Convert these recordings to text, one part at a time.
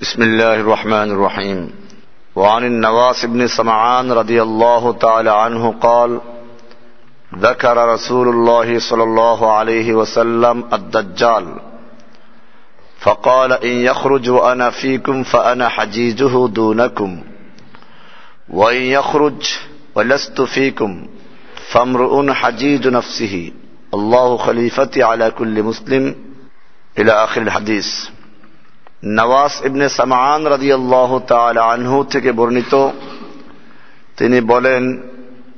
بسم الله الرحمن الرحيم. وعن النواس بن سمعان رضي الله تعالى عنه قال ذكر رسول الله صلى الله عليه وسلم الدجال. فقال إن يخرج وأنا فيكم فأنا حجيجه دونكم. وإن يخرج ولست فيكم فامرؤ حجيج نفسه. الله خليفتي على كل مسلم. إلى آخر الحديث. নওয়াস ইবনে সামান রাদিয়াল্লাহু তাআলা আনহু থেকে বর্ণিত। তিনি বলেন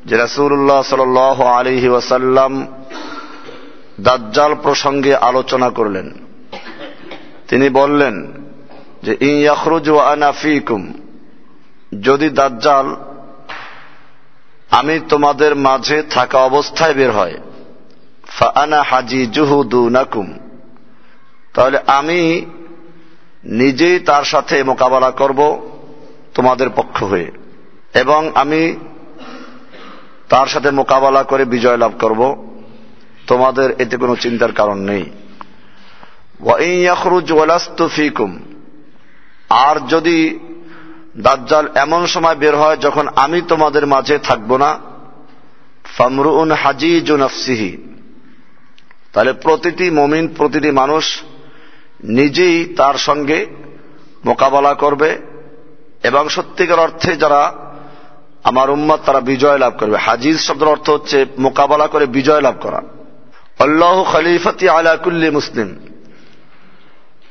যে রাসূলুল্লাহ সাল্লাল্লাহু আলাইহি ওয়াসাল্লাম দাজ্জাল প্রসঙ্গে আলোচনা করলেন। তিনি বললেন যে ইয়াখরুজু আনা ফিকুম, যদি দাজ্জাল আমি তোমাদের মাঝে থাকা অবস্থায় বের হয় ফাআনা হাজি জুহুদু নাকুম তাহলে আমি নিজেই তার সাথে মোকাবেলা করব তোমাদের পক্ষ হয়ে। এবং আমি তার সাথে মোকাবেলা করে বিজয় লাভ করব। তোমাদের এতে কোনো চিন্তার কারণ নেই। ফিকুম। আর যদি দাজ্জাল এমন সময় বের হয় যখন আমি তোমাদের মাঝে থাকব না ফামরুন হাজি নফসিহি। তাহলে প্রতিটি মমিন, প্রতিটি মানুষ নিজেই তার সঙ্গে মোকাবেলা করবে এবং সত্যিকার অর্থে যারা আমার উম্মত তারা বিজয় লাভ করবে। হাজিজ শব্দের অর্থ হচ্ছে মোকাবেলা করে বিজয় লাভ করা। আল্লাহ খলিফতি আলাকুল্লি মুসলিম।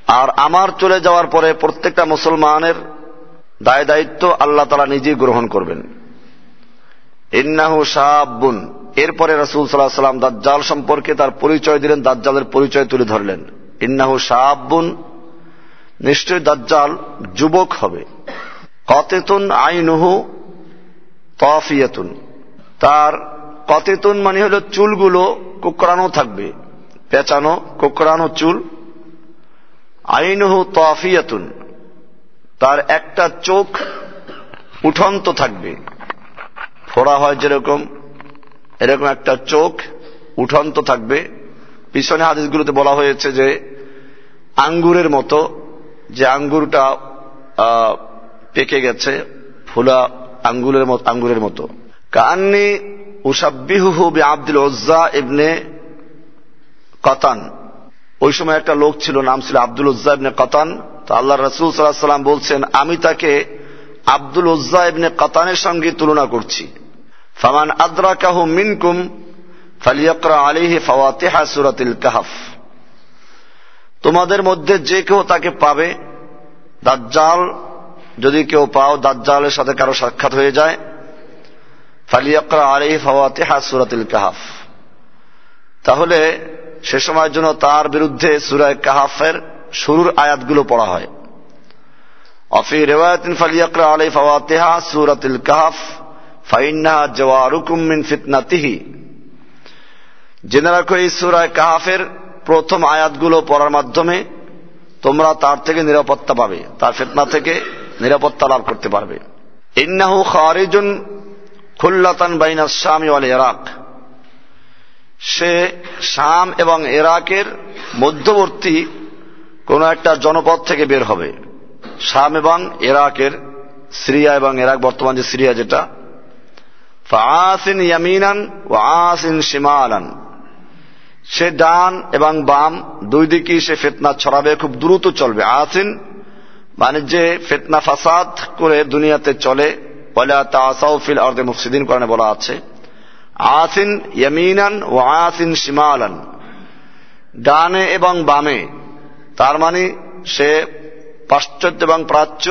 আর আমার চলে যাওয়ার পরে প্রত্যেকটা মুসলমানের দায় দায়িত্ব আল্লাহ তালা নিজেই গ্রহণ করবেন। ইন্নাহু সাহাবুন এরপরে রসুল সাল্লাহ সাল্লাম দাজ্জাল সম্পর্কে তার পরিচয় দিলেন, দাজ্জালের পরিচয় তুলে ধরলেন। ইন্নাহু সাহাবুন নিশ্চয় দাজ্জাল যুবক হবে। কতেতুন আইনুহু তফিয়াতুন। তার কতেতুন মানে হল চুলগুলো কোকড়ানো থাকবে, পেঁচানো, কোকড়ানো চুল। আইনুহু তফিয়াতুন। তার একটা চোখ উঠন্ত থাকবে। ফোড়া হয় যেরকম, এরকম একটা চোখ উঠন্ত থাকবে। পিছনে হাদিসগুলোতে বলা হয়েছে যে আঙ্গুরের মতো, যে আঙ্গুরটা পেকে গেছে, ফুলা আঙ্গুলের মতো, আঙ্গুরের মতো। কান্নি উসাব্বিহু বি আব্দুল ওজ্জা ইবনে কতান। ওই সময় একটা লোক ছিল, নাম ছিল আব্দুল উজ্জা ইবনে কতান। তো আল্লাহ রসুল সাল্লাহ সাল্লাম বলছেন, আমি তাকে আব্দুল উজ্জা ইবনে কতানের সঙ্গে তুলনা করছি। ফামান আদ্রাকাহু মিনকুম, ফালিয়াকরা আলিহি ফাওয়াতিহা সুরাতিল কাহাফ। তোমাদের মধ্যে যে কেউ তাকে পাবে, দাজ্জাল, যদি কেউ পাও, দাজ্জালের সাথে কারও সাক্ষাৎ হয়ে যায়। ফালিয়াকরা আলিহি ফাওয়াতিহা সুরাতিল কাহাফ। তাহলে সে সময়ের জন্য তার বিরুদ্ধে সুরায় কাহাফের শুরুর আয়াতগুলো পড়া হয়। অফি রেওয়ায়তিন ফালিয়াকরা আলাই ফাওয়াতিহা সুরাতিল কাহাফ ফাইন্না জওয়ারুকুম মিন ফিতনাতিহি। জেনে রাখো এই সুরায় কাহাফের প্রথম আয়াতগুলো পড়ার মাধ্যমে তোমরা তার থেকে নিরাপত্তা পাবে, তার ফেতনা থেকে নিরাপত্তা লাভ করতে পারবে। ইন্নাহু খারিজুন খুল্লাতান বাইনা শামি ওয়াল ইরাক। সে শাম এবং ইরাকের মধ্যবর্তী কোন একটা জনপদ থেকে বের হবে। শাম এবং ইরাকের সিরিয়া এবং ইরাক বর্তমান যে সিরিয়া যেটা। ফাসিন ইয়ামিনান ও আসিন শিমালান। সে ডান এবং বাম, দুই দিকেই সে ফেতনা ছড়াবে, খুব দ্রুত চলবে। আসিন মানে যে ফেতনা ফাসাদ করে দুনিয়াতে চলে বলে তাসাউফিল অর্ধে মুফসিদিন কোরআনে বলা আছে আসিন ইয়ামিনান ও আসিন শিমালান, ডানে এবং বামে, তার মানে সে পাশ্চাত্য এবং প্রাচ্য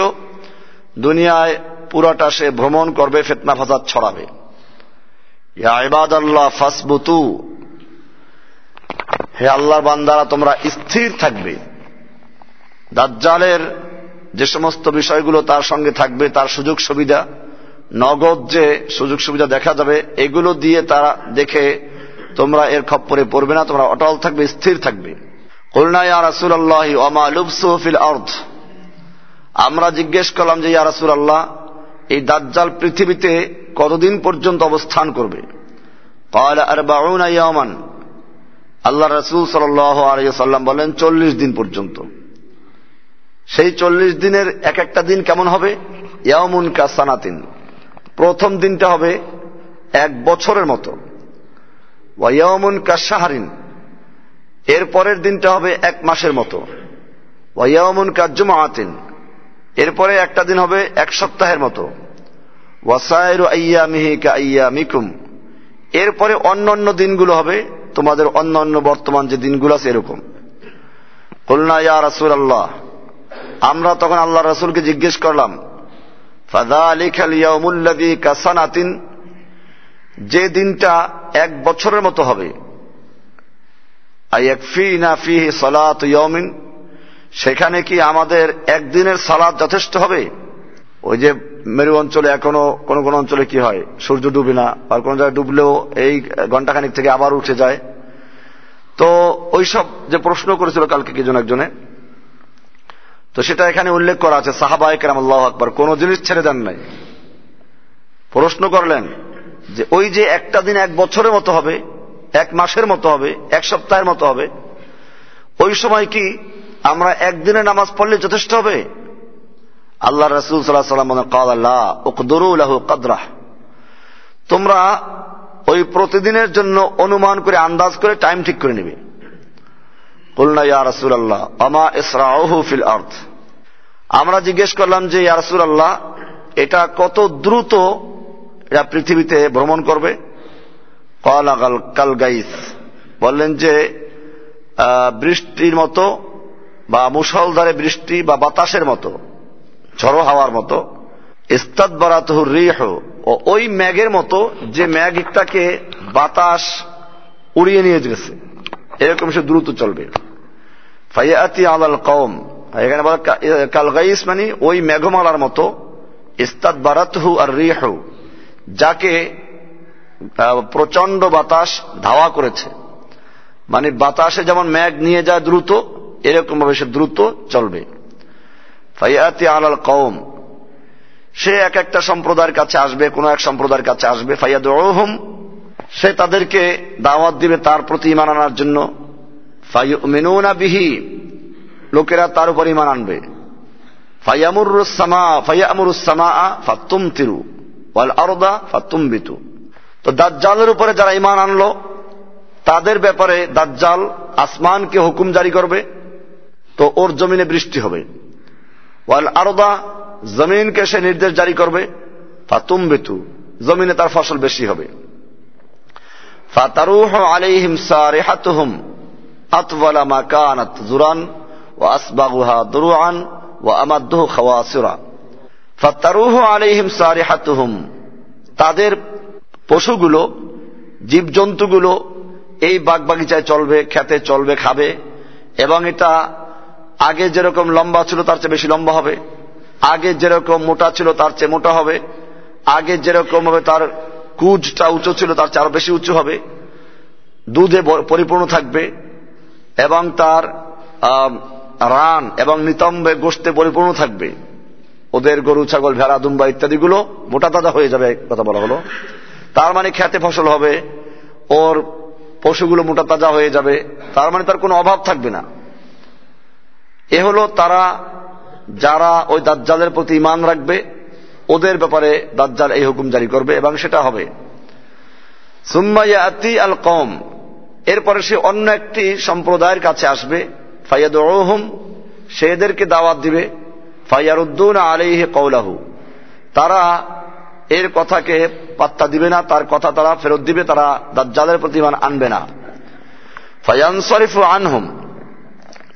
দুনিয়ায় পুরাটা সে ভ্রমণ করবে, ফেতনা ফাসাদ ছড়াবে। ইবাদ আল্লাহ ফাসবুতু হে আল্লাহর বান্দারা, তোমরা স্থির থাকবে। দাজ্জালের যে সমস্ত বিষয়গুলো তার সঙ্গে থাকবে, তার সুযোগ সুবিধা, নগদ যে সুযোগ সুবিধা দেখা যাবে, এগুলো দিয়ে তারা দেখে তোমরা এর খপ্পরে পড়বে না, তোমরা অটল থাকবে, স্থির থাকবে। আল্লাহ আমরা জিজ্ঞেস করলাম যে, ইয়া রাসুল আল্লাহ এই দাজ্জাল পৃথিবীতে কতদিন পর্যন্ত অবস্থান করবে? আল্লাহ রসুল সাল্লাম বলেন, চল্লিশ দিন পর্যন্ত। সেই চল্লিশ দিনের এক একটা দিন কেমন হবে? ইয়ামুন কাসানাতিন। প্রথম দিনটা হবে এক বছরের মতো। ওয়াইয়ামুন কাসাহারিন এর পরের দিনটা হবে এক মাসের মতো। ওয়াইয়ামুন কাজুমাতিন এরপরে একটা দিন হবে এক সপ্তাহের মতো। ওয়াসায়রু আইয়া মিহিকা আইয়া মিকুম এরপরে অন্য অন্য দিনগুলো হবে তোমাদের অন্য অন্য বর্তমান যে দিনগুলো আছে এরকম। কলনা, ইয়া রাসুল আল্লাহ আমরা তখন আল্লাহ রাসুলকে জিজ্ঞেস করলাম ফাদা আলিখাল ইয়ামুল্লাদি কাসানাতিন? যে দিনটা এক বছরের মতো হবে। সেখানে কি আমাদের একদিনের সালাদ যথেষ্ট হবে? ওই যে মেরু অঞ্চলে এখনও কোন কোন অঞ্চলে কি হয়? সূর্য ডুবে না আর কোন জায়গায় ডুবলেও এই ঘন্টাখানিক থেকে আবার উঠে যায়। তো ওইসব যে প্রশ্ন করেছিল কালকে কি জন একজনে, তো সেটা এখানে উল্লেখ করা আছে সাহাবা একরাম আল্লাহ আকবর। কোন জিনিস ছেড়ে দেন নাই। প্রশ্ন করলেন যে ওই যে একটা দিন এক বছরের মতো হবে, এক মাসের মতো হবে, এক সপ্তাহের মতো হবে, ওই সময় কি আমরা একদিনে নামাজ পড়লে যথেষ্ট হবে? আল্লাহ রসুল সাল্লাহ সাল্লাম কাদরাহ। তোমরা ওই প্রতিদিনের জন্য অনুমান করে, আন্দাজ করে টাইম ঠিক করে নেবে। আল্লাহ আমরা জিজ্ঞেস করলাম যে, ইয়া রাসুল আল্লাহ এটা কত দ্রুত এরা পৃথিবীতে ভ্রমণ করবে? কাল কাল গাইস। বললেন যে বৃষ্টির মতো বা মুসলধারে বৃষ্টি বা বাতাসের মতো। ঝড়ো হাওয়ার মতো। ইস্তাদ বারাতহুর রিহ ও ওই ম্যাগের মতো যে ম্যাগটাকে বাতাস উড়িয়ে নিয়ে গেছে। এরকম সে দ্রুত চলবে। ফাইয়াতি আলাল কম এখানে বলা কালগাইস মানে ওই মেঘমালার মতো। ইস্তাদ বারাতহু আর রিহ, যাকে প্রচণ্ড বাতাস ধাওয়া করেছে। মানে বাতাসে যেমন ম্যাগ নিয়ে যায় দ্রুত এরকম ভাবে সে দ্রুত চলবে। ফাইয়াতি আলাল কৌম সে এক একটা সম্প্রদায়ের কাছে আসবে, কোন এক সম্প্রদায়ের কাছে আসবে ফাইয়াদ ওহম সে তাদেরকে দাওয়াত দিবে তার প্রতি ইমান আনার জন্য। ফাইমিনুনা বিহি। লোকেরা তার উপর ইমান আনবে। ফাইয়ামুরুসামা ফাইয়ামুরুসামা ফাতুম তিরু ওয়াল আরদা ফাতুম বিতু তো দাজ্জালের উপরে যারা ইমান আনলো, তাদের ব্যাপারে দাজ্জাল আসমানকে হুকুম জারি করবে। তো ওর জমিনে বৃষ্টি হবে। ওয়াল আরদা, জমিনকে সে নির্দেশ জারি করবে। ফাতুম বেতু জমিনে তার ফসল বেশি হবে। ফাতারুহ আলাইহিম সারিহাতুহুম, আতওয়ালা মা কানাত জুরান, ওয়া আসবাগুহা দুরুআন, ওয়া আমাদ্দুহু খাওয়াসিরা। ফাতারুহ আলাইহিম সারিহাতুহুম, তাদের পশুগুলো, জীবজন্তুগুলো এই বাগবাগিচায় চলবে, খেতে চলবে, খাবে এবং এটা আগে যেরকম লম্বা ছিল, তার চেয়ে বেশি লম্বা হবে। আগে যেরকম মোটা ছিল, তার চেয়ে মোটা হবে। আগে যেরকম হবে, তার কুজটা উঁচু ছিল, তার চেয়ে আরও বেশি উঁচু হবে। দুধে পরিপূর্ণ থাকবে এবং তার রান এবং নিতম্বে গোষ্ঠে পরিপূর্ণ থাকবে। ওদের গরু, ছাগল, ভেড়া, দুম্বা ইত্যাদিগুলো মোটা তাজা হয়ে যাবে কথা বলা হলো। তার মানে খেতে ফসল হবে, ওর পশুগুলো মোটা তাজা হয়ে যাবে। তার মানে তার কোনো অভাব থাকবে না। এ হলো তারা, যারা ওই দাজ্জালের প্রতি ইমান রাখবে, ওদের ব্যাপারে দাজ্জাল এই হুকুম জারি করবে এবং সেটা হবে। সুম্মাইয়াতি আল কম এরপরে সে অন্য একটি সম্প্রদায়ের কাছে আসবে ফাইয়াদ ওহম সে এদেরকে দাওয়াত দিবে ফাইয়ারুদ্দুন আলিহে কৌলাহু তারা এর কথাকে পাত্তা দিবে না, তার কথা তারা ফেরত দিবে, তারা দাজ্জালের প্রতিমান আনবে না। ফায়ানসরিফু আনহুম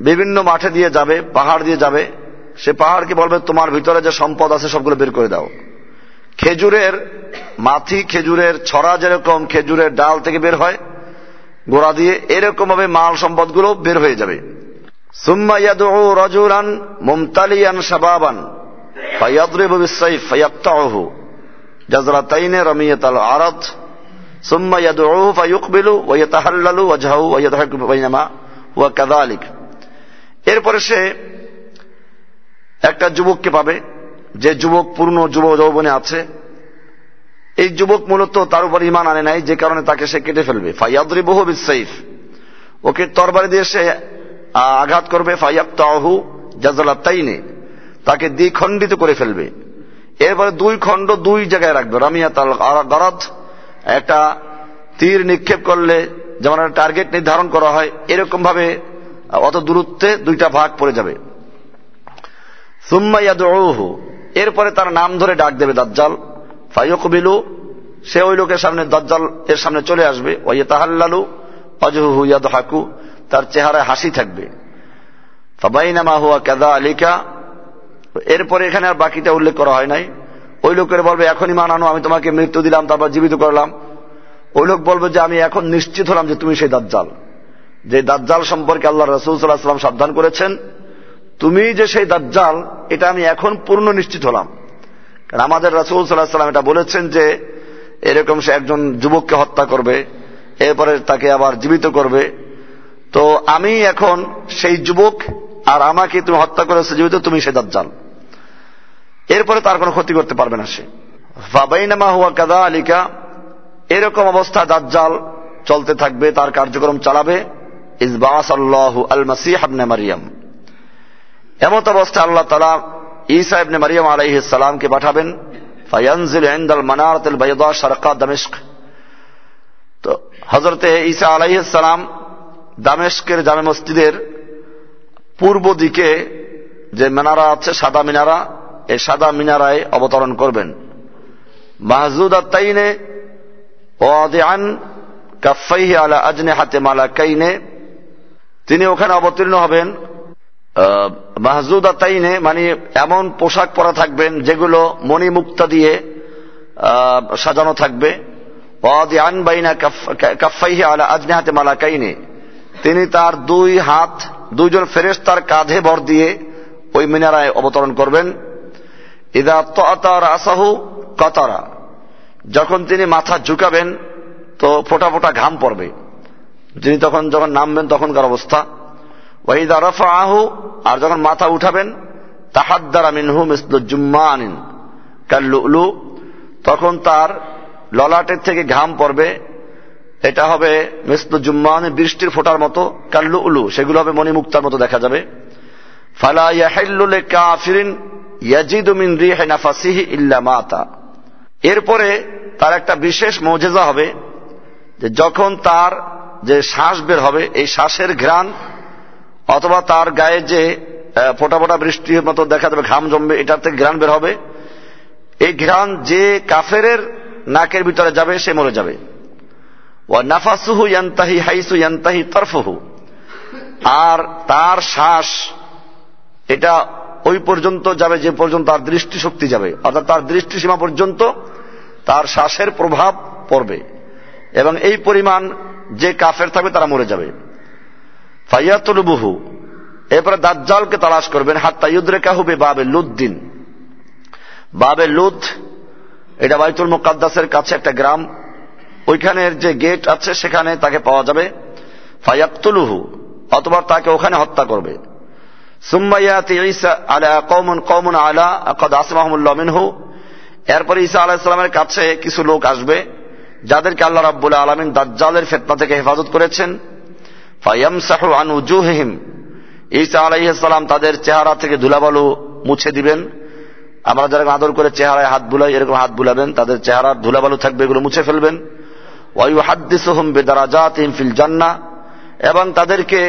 বিভিন্ন মাঠে দিয়ে যাবে, পাহাড় দিয়ে যাবে। সে পাহাড়কে বলবে, তোমার ভিতরে যে সম্পদ আছে, সবগুলো বের করে দাও। খেজুরের মাথি, খেজুরের ছড়া যেরকম খেজুরের ডাল থেকে বের হয়, গোড়া দিয়ে এরকম ভাবে মাল সম্পদগুলো বের হয়ে যাবে। রাজুলান মুমতালিয়ান ওয়া ইয়াতাহাল্লালু ওয়াজহাহু ওয়া ইয়াদহাকু বাইনামা ওয়া কাযালিক এরপরে সে একটা যুবককে পাবে, যে যুবক পূর্ণ যুব যৌবনে আছে। এই যুবক মূলত তার উপর ইমান আনে নাই, যে কারণে তাকে সে কেটে ফেলবে। ফাইয়াদ্রি বহু বিসাইফ ওকে তরবারি দিয়ে সে আঘাত করবে। ফাইয়াব তাহু জাজালা তাইনে তাকে দ্বিখণ্ডিত করে ফেলবে। এরপরে দুই খণ্ড দুই জায়গায় রাখবে। রামিয়া তাল গরদ একটা তীর নিক্ষেপ করলে যেমন টার্গেট নির্ধারণ করা হয় এরকম ভাবে অত দূরত্বে দুইটা ভাগ পড়ে যাবে। এরপরে তার নাম ধরে ডাক দেবে দাজ্জাল। ফাইয়কবিলু সে ওই লোকের সামনে, দাজ্জাল এর সামনে চলে আসবে। ওই তাহাল্লালু অজহু ইয়াদ হাকু তার চেহারায় হাসি থাকবে। ফাবাইনামা হুয়া কাদা আলিকা এরপরে এখানে আর বাকিটা উল্লেখ করা হয় নাই। ওই লোকের বলবে এখনই মানানো আমি তোমাকে মৃত্যু দিলাম, তারপর জীবিত করলাম। ওই লোক বলবে যে, আমি এখন নিশ্চিত হলাম যে তুমি সেই দাজ্জাল। যে দাজ্জাল সম্পর্কে আল্লাহ রসুল সাল্লাহ সাল্লাম সাবধান করেছেন, তুমি যে সেই দাজ্জাল, এটা আমি এখন পূর্ণ নিশ্চিত হলাম। কারণ আমাদের রাসুল সাল্লাহ সাল্লাম এটা বলেছেন যে, এরকম সে একজন যুবককে হত্যা করবে, এরপরে তাকে আবার জীবিত করবে। তো আমি এখন সেই যুবক, আর আমাকে তুমি হত্যা করেছে জীবিত তুমি সে দাজ্জাল। এরপরে তার কোনো ক্ষতি করতে পারবে না সে। ফাবাইনামা হুয়া কাদা আলিকা এরকম অবস্থা দাজ্জাল চলতে থাকবে, তার কার্যক্রম চালাবে। ইসবাস আল্লাহ আল মাসিহ আবনে মারিয়াম। এমত অবস্থা আল্লাহ তালা ঈসা ইবনে মারিয়াম আলাইহিস সালামকে পাঠাবেন, ফায়ানজিল ইনদাল মানারাতিল বাইদা শারকা দামেস্ক তো হযরতে ঈসা আলাইহিস সালাম দামেস্কের জামে মসজিদের পূর্ব দিকে যে মিনারা আছে, সাদা মিনারা, এই সাদা মিনারায় অবতরণ করবেন। মাহজুদ আত্মাইনে ওয়াদিআন কাফাইহি আলা আজনে হাতে মালা কাইনে তিনি ওখানে অবতীর্ণ হবেন। মাহজুদা তাইনে মানে এমন পোশাক পরা থাকবেন যেগুলো মণিমুক্তা দিয়ে সাজানো থাকবে। কাইনে তিনি তার দুই হাত, দুইজন ফেরেস তার কাঁধে ভর দিয়ে ওই মিনারায় অবতরণ করবেন। ইদা তার আসাহু কতারা। যখন তিনি মাথা ঝুঁকাবেন, তো ফোটা ফোটা ঘাম পড়বে। তিনি তখন যখন নামবেন তখনকার অবস্থা। ওয়াইদা রফা আহু আর যখন মাথা উঠাবেন, তাহাদ্দারা মিনহু মিসলু জুম্মা আনিন কাল্লু তখন তার ললাটের থেকে ঘাম পড়বে। এটা হবে মিসলু জুম্মান বৃষ্টির ফোটার মতো কাল্লু উলু সেগুলো হবে মণিমুক্তার মতো দেখা যাবে। ফালা ইয়াহিল্লুলে কাফিরিন ইয়াজিদু মিন রিহি ইল্লা মাতা। এরপরে তার একটা বিশেষ মজেজা হবে যে যখন তার যে শ্বাস বের হবে, এই শ্বাসের ঘ্রাণ, অথবা তার গায়ে যে ফোটা ফোটা বৃষ্টির মতো দেখা যাবে, ঘাম জমবে, এটার থেকে ঘ্রাণ বের হবে। এই ঘ্রাণ যে কাফেরের নাকের ভিতরে যাবে, সে মরে যাবে। ও নাফাসুহু ইয়ান্তাহি হাইসু ইয়ান্তাহি তরফহু। আর তার শ্বাস, এটা ওই পর্যন্ত যাবে, যে পর্যন্ত তার দৃষ্টিশক্তি যাবে। অর্থাৎ তার দৃষ্টিসীমা পর্যন্ত তার শ্বাসের প্রভাব পড়বে। এবং এই পরিমাণ যে কাফের থাকবে তারা মরে যাবে। ফাইয়াতুলবুহু, এরপরে দাজ্জালকে তালাশ করবেন, হাত্তা ইউদ্রেকা হবে বাবে লুদ্দিন। বাবে লুদ, এটা বাইতুল মুকাদ্দাসের কাছে একটা গ্রাম। ওইখানের যে গেট আছে, সেখানে তাকে পাওয়া যাবে। ফায়াক্তুলুহু অথবা তাকে ওখানে হত্যা করবে। সুম্মাইয়াতি ঈসা আলা কওমুন কওমুন আলা মিনহু। এরপরে ঈসা আলাইহিস সালামের কাছে কিছু লোক আসবে। যাদেরকে আল্লাহ রাব্বুল আলামিন দাজ্জালের ফেতনা থেকে হেফাজত করেছেন, ফায়ামসাহু আন উজুহিহিম, ঈসা আলাইহিস সালাম তাদের চেহারা থেকে ধুলাবালু মুছে দিবেন। আমরা যারা আদর করে চেহারায় হাত বুলাই, এরকম হাত বুলাবেন, তাদের চেহারার ধুলাবালু থাকবে, এগুলো মুছে ফেলবেন। ওয়াইউ হাদ্দিসুহুম বেদারাজাতিহিম ফিল জান্নাহ, এবং তাদেরকে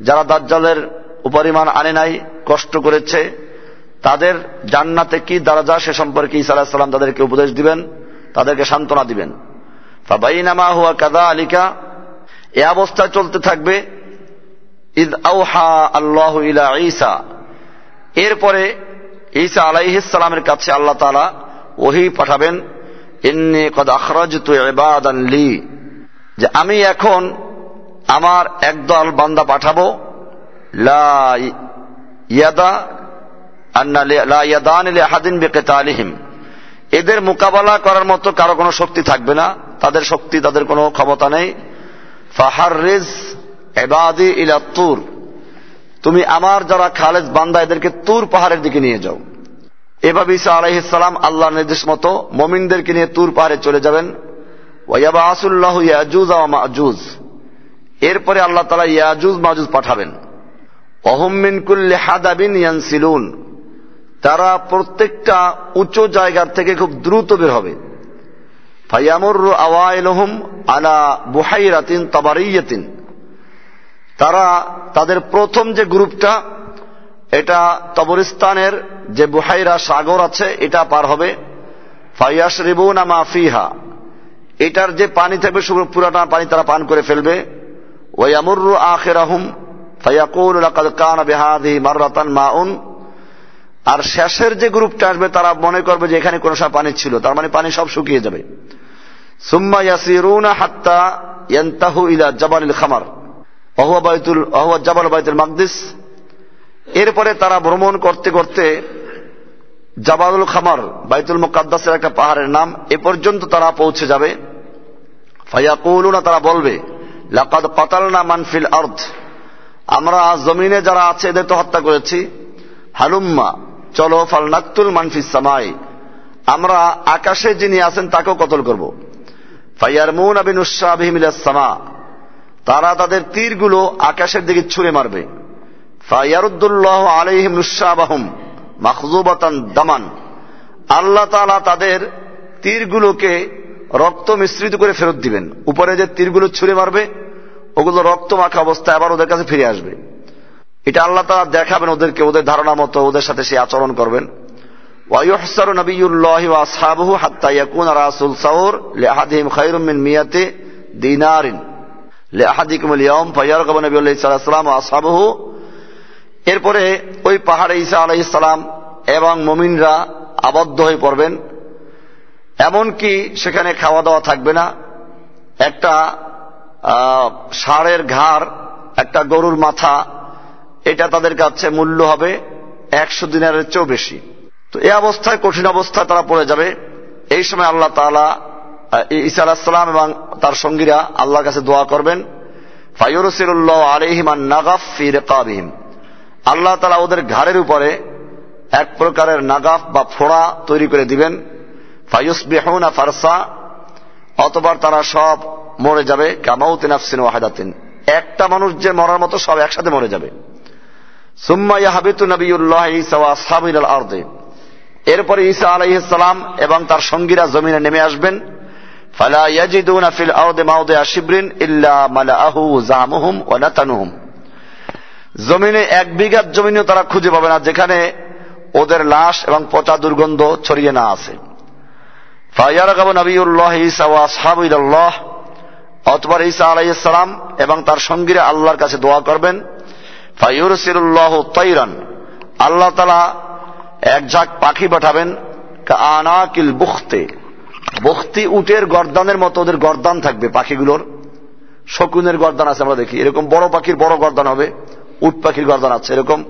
যারা দাজ্জালের উপরিমাণ আনে নাই, কষ্ট করেছে, তাদের জান্নাতে কি দারাজা সে সম্পর্কে ঈসা আলাহ সাল্লাম তাদেরকে উপদেশ দিবেন, তাদেরকে সান্ত্বনা দিবেন। ফাবাইনামা হুয়া কাদা আলিকা এ অবস্থায় চলতে থাকবে, ইদ আউহা আল্লাহ ইলা ঈসা। এরপরে ঈসা আলাইহিসালামের কাছে আল্লাহ তালা ওহি পাঠাবেন, ইন্নি কদ আখরাজ তু লি, যে আমি এখন আমার একদল বান্দা পাঠাবো ইয়াদান লিআহাদিন বিকিতালিহিম। এদের মোকাবেলা করার মতো কারও কোনো শক্তি থাকবে না। তাদের শক্তি, তাদের কোনো ক্ষমতা নেই। ফাহারিজ এবাদি ইলা তুর। তুমি আমার যারা খালেজ বান্দা, এদেরকে তুর পাহাড়ের দিকে নিয়ে যাও। এভাবে ইসা আলাইহিসালাম আল্লাহর নির্দেশ মতো মমিনদেরকে নিয়ে তুর পাহাড়ে চলে যাবেন। ওয়াবা আসুল্লাহ ইয়াজুজ এরপরে আল্লাহ তালা ইয়াজুজ, মাজুজ পাঠাবেন। অহমিন কুল্লে হাদাবিন ইয়ানসিলুন। তারা প্রত্যেকটা উঁচু জায়গার থেকে খুব দ্রুত বের হবে। ফাইয়ামুর আওয়াইলহুম আলা বুহাইরাতিন তাবারিয়াতিন তারা তাদের প্রথম যে গ্রুপটা, এটা তবরিস্তানের যে বুহাইরা সাগর আছে, এটা পার হবে। ফাইয়াস রিবুনা মাফিহা এটার যে পানি থাকবে পুরাটা পানি তারা পান করে ফেলবে। ওয়ামুরু আখেরাহুম ফাইয়াকুল লাকাদ কানা বিহাদিহি মাররাতান মাউন। আর শেষের যে গ্রুপটা আসবে, তারা মনে করবে যে এখানে কোনো পানি ছিল, তার মানে পানি সব শুকিয়ে যাবে। সুম্মা হাত্তা খামার। বাইতুল জাবাল বাইতুল এরপরে তারা ভ্রমণ করতে করতে জাবালুল খামার, বাইতুল মুকাদ্দাসের একটা পাহাড়ের নাম, এ পর্যন্ত তারা পৌঁছে যাবে। ফায়াকুলুনা, তারা বলবে, লাকাদ কাতালনা মানফিল আর্থ আমরা জমিনে যারা আছে, এদের তো হত্যা করেছি। হালুম্মা, চলো ফাল নাক্তুল মানফিস সামাই। আমরা আকাশে যিনি আছেন, তাকেও কতল করব। ফাইয়ারমুন আবিন সামা। তারা তাদের তীরগুলো আকাশের দিকে ছুঁড়ে মারবে। ফাইয়ারুদ্দুল্লাহ আলাইহিম নুসাবাহম মাখজুবাতান দামান। আল্লাহ তালা তাদের তীরগুলোকে রক্ত মিশ্রিত করে ফেরত দিবেন। উপরে যে তীরগুলো ছুঁড়ে মারবে, ওগুলো রক্ত মাখা অবস্থায় আবার ওদের কাছে ফিরে আসবে। এটা আল্লাহ তালা দেখাবেন ওদেরকে, ওদের ধারণা মতো, ওদের সাথে সে আচরণ করবেন। ওয়াইহসার নবীউল্লাহ আসহাবহু হাত্তা ইয়াকুন রাসুল সাউর লিআহাদিহিম খায়রুম মিন মিয়াতে দিনারিন লিআহাদিকুম আল-ইয়াউম ফায়ারকাবু নবিয়ুল্লাহ সাল্লাল্লাহু আলাইহি ওয়াসাল্লাম আসহাবহু এরপরে ওই পাহাড়ে ঈসা আলাইহিস সালাম এবং মুমিনরা আবদ্ধ হয়ে পড়বেন। এমনকি সেখানে খাওয়া দাওয়া থাকবে না। একটা ষাঁড়ের ঘাড়, একটা গরুর মাথা, এটা তাদের কাছে মূল্য হবে একশো দিনের চেয়েও বেশি। তো এই অবস্থায়, কঠিন অবস্থায় তারা পড়ে যাবে। এই সময় আল্লাহ তালা ঈসা আলাহিসাল্লাম এবং তার সঙ্গীরা আল্লাহর কাছে দোয়া করবেন। ফাইরুসিল্লাহ আল্লাহ তালা ওদের ঘাড়ের উপরে এক প্রকারের নাগাফ বা ফোড়া তৈরি করে দিবেন। ফাইউস বেহুনা ফারসা, অতবার তারা সব মরে যাবে কামাউতিন আফসিন ওয়াহাদাতিন। একটা মানুষ যে মরার মতো সব একসাথে মরে যাবে। সুম্মা ইয়াহাবিতু নবীউল্লাহ ঈসা ওয়া আসহাবুল আরদে এরপরে ঈসা আলাইহিস সালাম এবং তার সঙ্গীরা জমিনে নেমে আসবেন। ফালা ইয়াজিদুনা ফিল আরদি মাউদিআ শিবরিন ইল্লা মালাআহু জামুহুম জমিনে এক বিঘাত জমিনেও তারা খুঁজে পাবে না, যেখানে ওদের লাশ এবং পচা দুর্গন্ধ ছড়িয়ে না আছে। অতবার ঈসা আলাইহিস সালাম এবং তার সঙ্গীরা আল্লাহর কাছে দোয়া করবেন। ফাইরুসিল্লাহ তৈরান আল্লাহ তালা এক ঝাঁক পাখি পাঠাবেন আনাকিল বুখতে। বখতি উটের গর্দানের মতো ওদের গর্দান থাকবে পাখিগুলোর। শকুনের গরদান আছে, আমরা দেখি। এরকম বড় পাখির বড় গরদান হবে, উট পাখির গর্দান আছে, এরকম।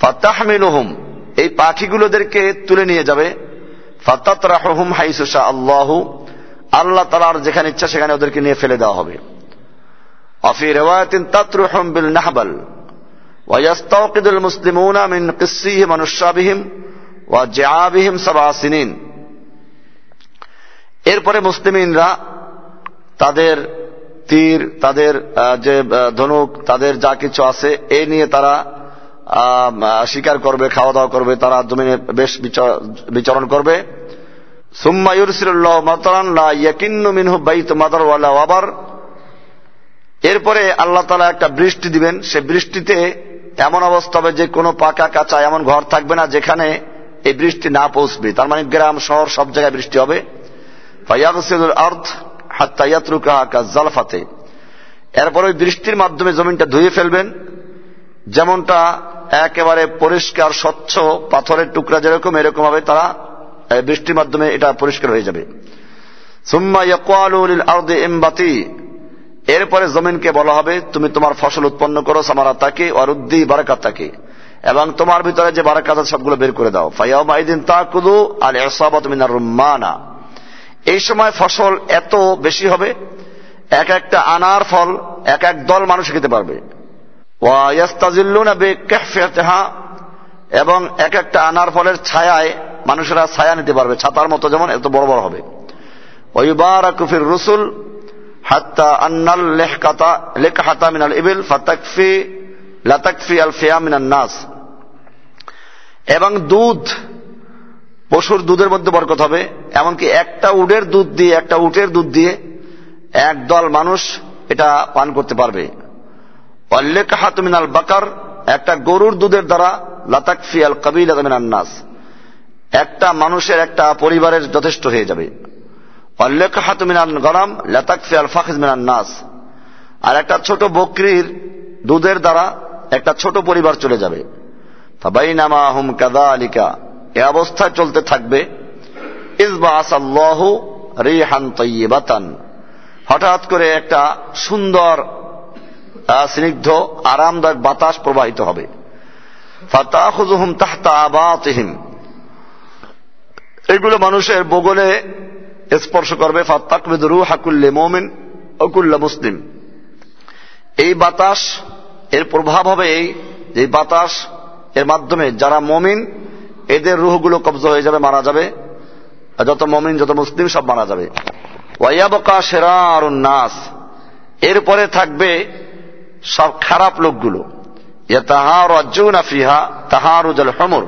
ফাতাহমিলুহুম, এই পাখিগুলোদেরকে তুলে নিয়ে যাবে। ফাতাতরাহুম হাইসুসা আল্লাহু, আল্লাহ তালার যেখানে ইচ্ছা সেখানে ওদেরকে নিয়ে ফেলে দেওয়া হবে। অফি রেওয়ায়তিন তাতরুহম বিল নাহবাল ويستوقد المسلمون من قسيهم ونشابهم وجعابهم سبع سنين এরপরে মুসলিমিনরা তাদের তীর তাদের যে ধনুক তাদের যা কিছু আছে এ নিয়ে তারা শিকার করবে খাওয়া দাওয়া করবে তারা জমিনে বেশ বিচরণ করবে সুম্মা ইউরসিল্লাহ মাতারান লা ইয়াকিন্নু মিনহু বাইত মাদার ওয়ালা ওয়াবার এরপরে আল্লাহ তালা একটা বৃষ্টি দিবেন সে বৃষ্টিতে এমন অবস্থা হবে যে কোনো পাকা কাঁচা এমন ঘর থাকবে না যেখানে এই বৃষ্টি না পৌঁছবে। তার মানে গ্রাম, শহর সব জায়গায় বৃষ্টি হবে। জালফাতে এরপর ওই বৃষ্টির মাধ্যমে জমিনটা ধুয়ে ফেলবেন। যেমনটা একেবারে পরিষ্কার, স্বচ্ছ পাথরের টুকরা যেরকম, এরকম হবে তারা বৃষ্টির মাধ্যমে এটা পরিষ্কার হয়ে যাবে। সুম্মা আরদে এমবাতি এরপরে জমিনকে বলা হবে, তুমি তোমার ফসল উৎপন্ন করো সামারা তাকে অরুদ্দি বারাকাত তাকে এবং তোমার ভিতরে যে বারাকাত আছে, সবগুলো বের করে দাও। ফাইয়াও মাইদিন তাকুদু আল এসাবাত মিনার রুম্মানা। এই সময় ফসল এত বেশি হবে, এক একটা আনার ফল এক এক দল মানুষ খেতে পারবে। এবং এক একটা আনার ফলের ছায়ায় মানুষেরা ছায়া নিতে পারবে, ছাতার মতো যেমন এত বড় বড় হবে। কুফির রসুল। আন্নাল ফাতাকফি নাস। এবং দুধ, পশুর দুধের মধ্যে বরকত হবে, এমনকি একটা উডের দুধ দিয়ে, একটা উটের দুধ দিয়ে একদল মানুষ এটা পান করতে পারবে। অল্লেকাহাত মিনাল বাকার, একটা গরুর দুধের দ্বারা লাতাকফি আল কবিল নাস। একটা মানুষের, একটা পরিবারের যথেষ্ট হয়ে যাবে। নাস আর একটা ছোট বকরির দুধের দ্বারা একটা ছোট পরিবার চলে যাবে। ফাবাইনামা কাদা আলিকা এ অবস্থায় চলতে থাকবে। হঠাৎ করে একটা সুন্দর স্নিগ্ধ, আরামদায়ক বাতাস প্রবাহিত হবে। এগুলো মানুষের বগলে স্পর্শ করবে ফাত্তাকবিদ হাকুল্লে মোমিন অকুল্লা মুসলিম। এই বাতাস, এর প্রভাব হবে এই যে বাতাস, এর মাধ্যমে যারা মমিন, এদের রুহগুলো কবজ হয়ে যাবে, মারা যাবে। যত মমিন, যত মুসলিম, সব মারা যাবে। ওয়াইয়াবকা সেরার নাস। এরপরে থাকবে সব খারাপ লোকগুলো। ফিহা, তাহারুজল হমর।